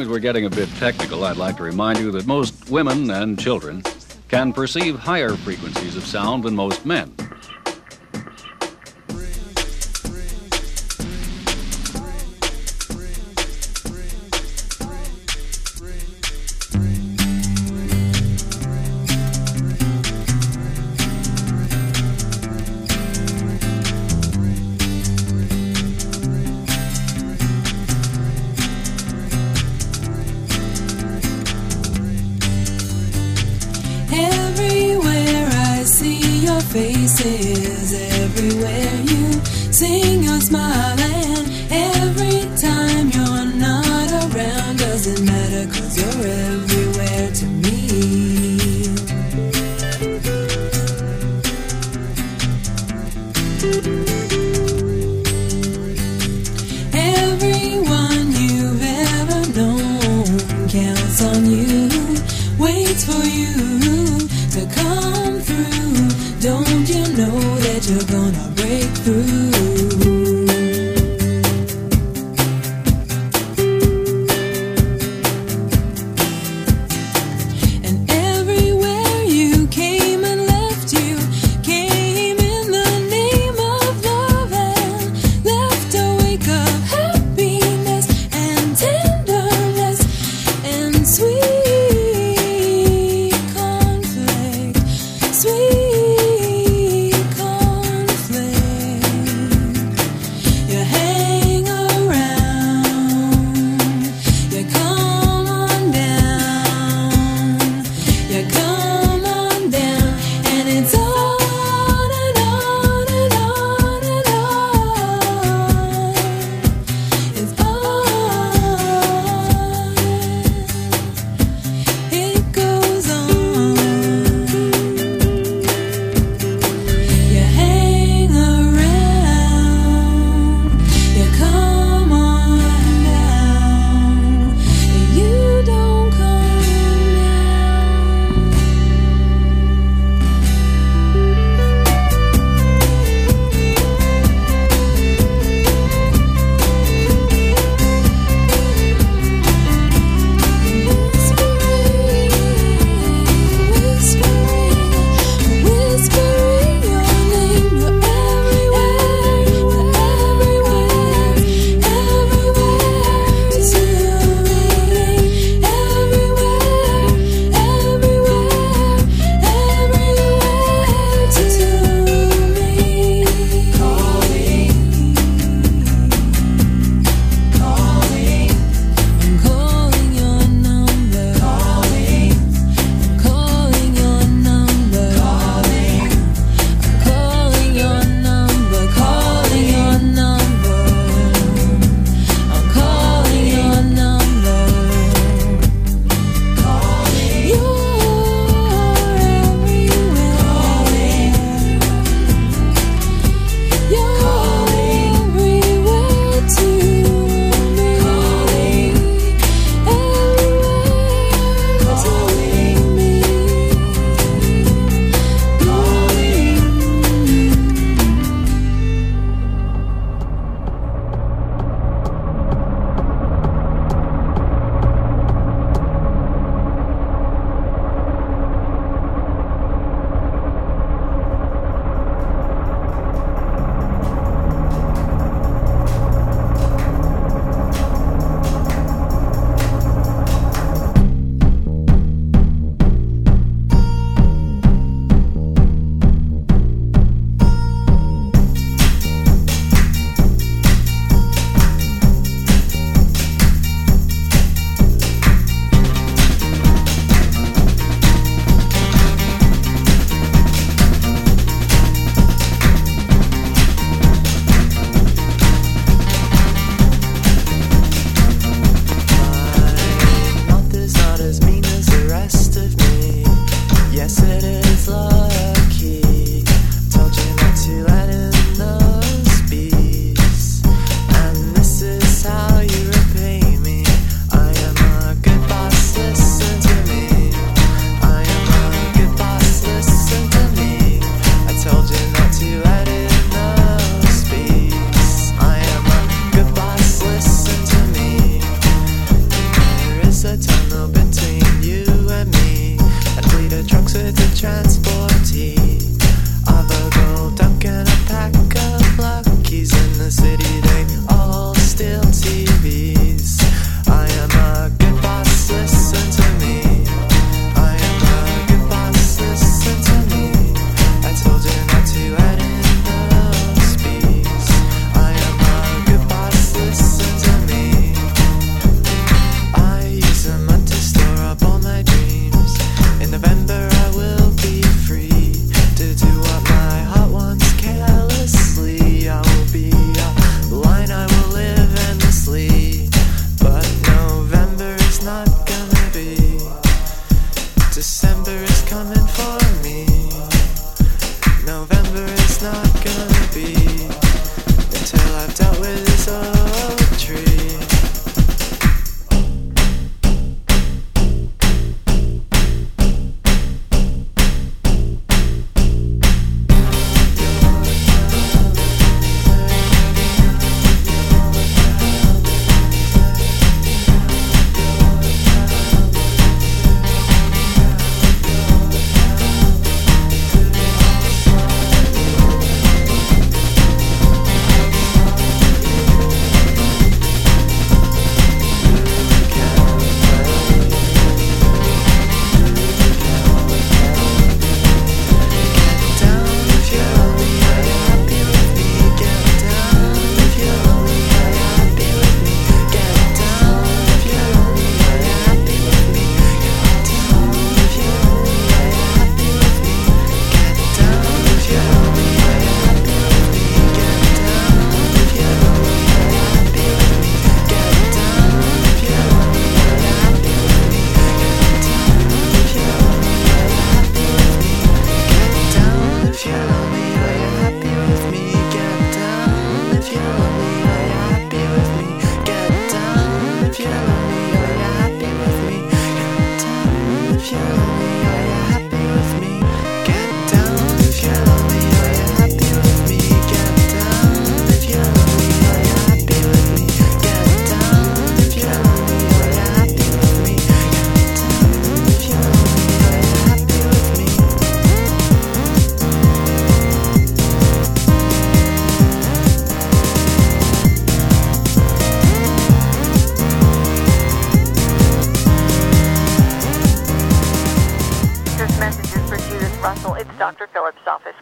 long as we're getting a bit technical, I'd like to remind you that most women and children can perceive higher frequencies of sound than most men. Faces, everywhere you sing your smile, and know that you're gonna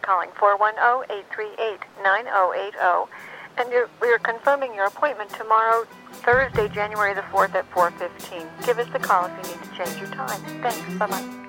calling 410-838-9080. And we are confirming your appointment tomorrow, Thursday, January the 4th at 4.15. Give us a call if you need to change your time. Thanks. Bye-bye.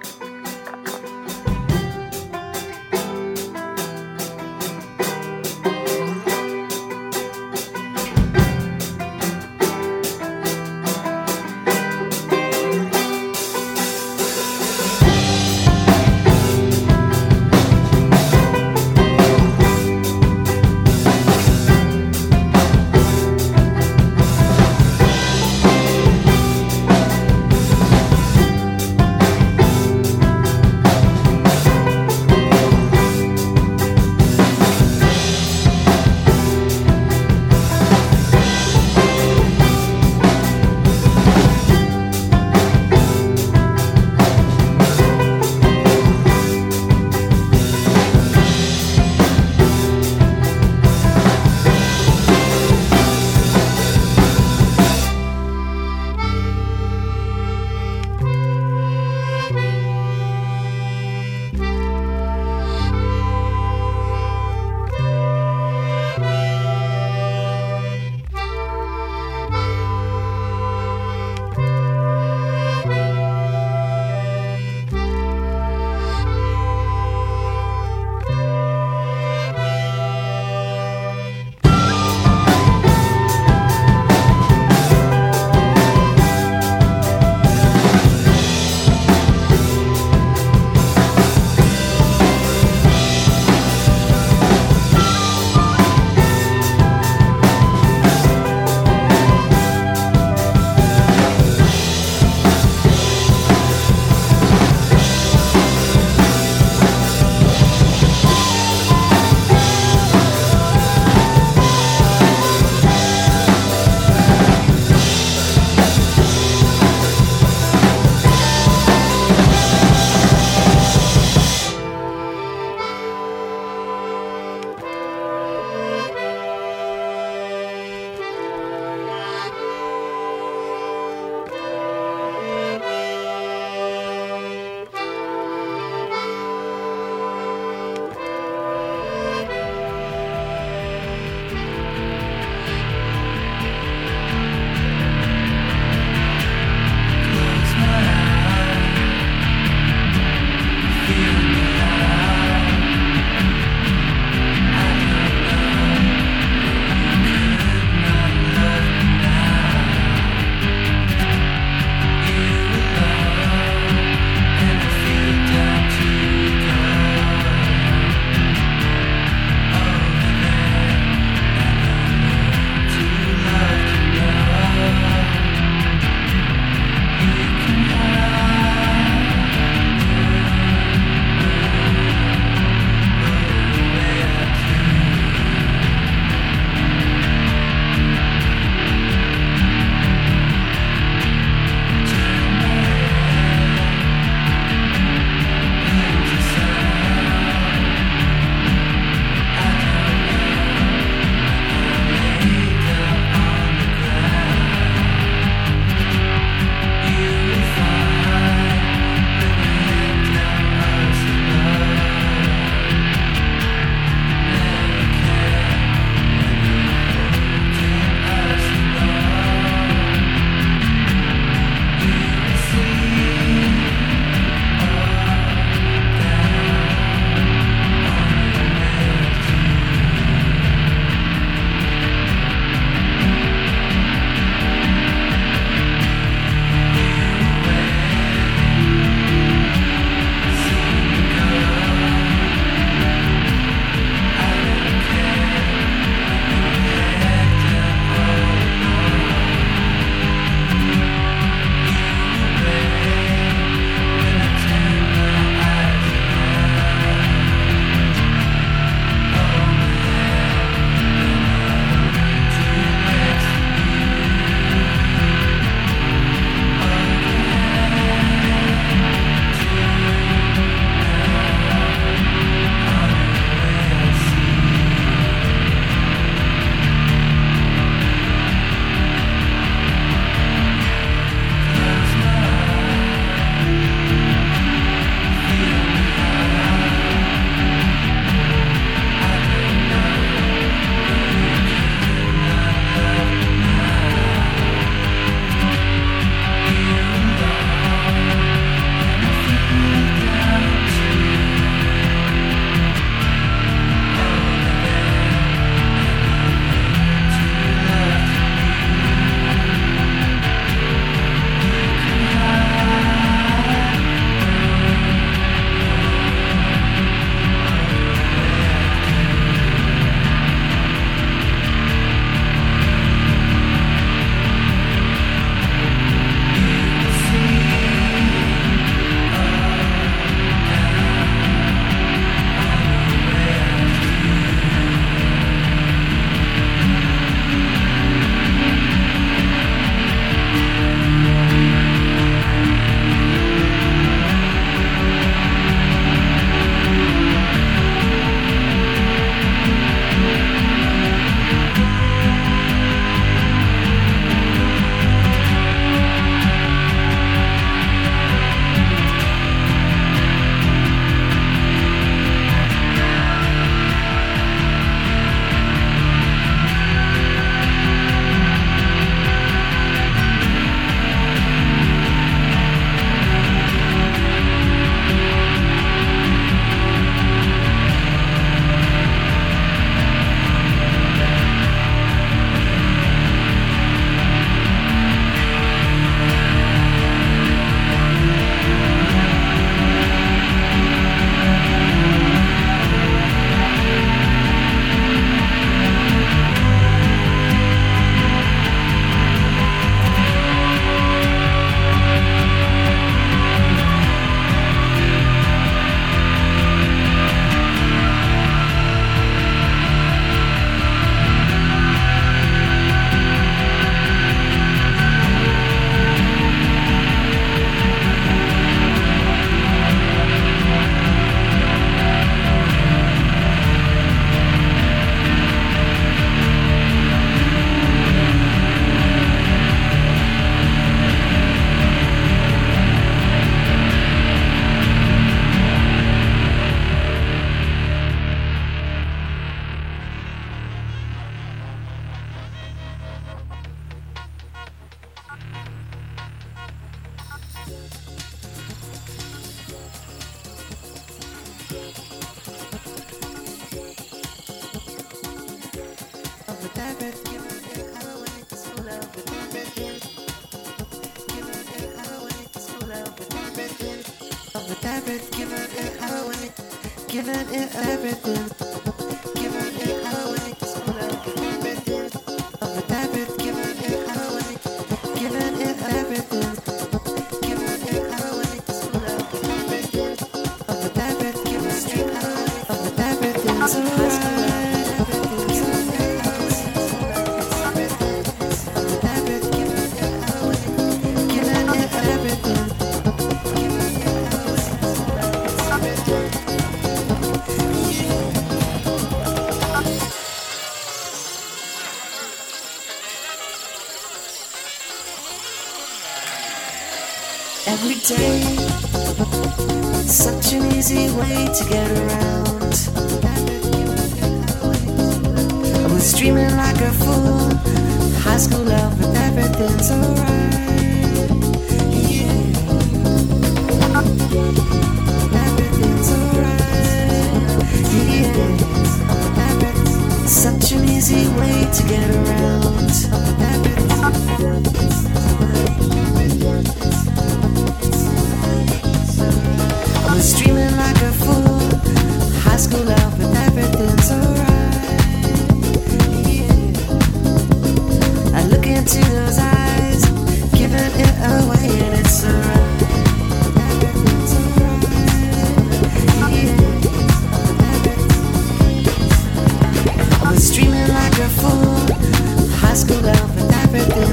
perfect day.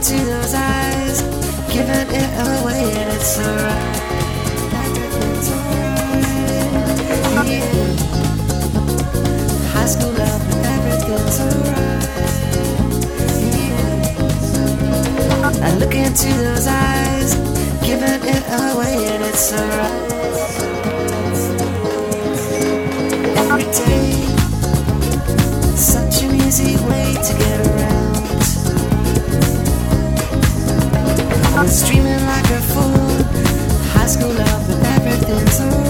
into those eyes, giving it away, and it's alright. Yeah. High school love, everything's alright. Yeah. I look into those eyes, giving it away, and it's alright. Every day, such an easy way to get around. Streaming like a fool. High school love, but everything's alright.